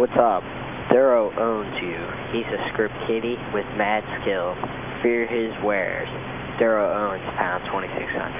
What's up? Duro owns you. He's a script kitty with mad skill. Fear his wares. Duro owns pound 2600.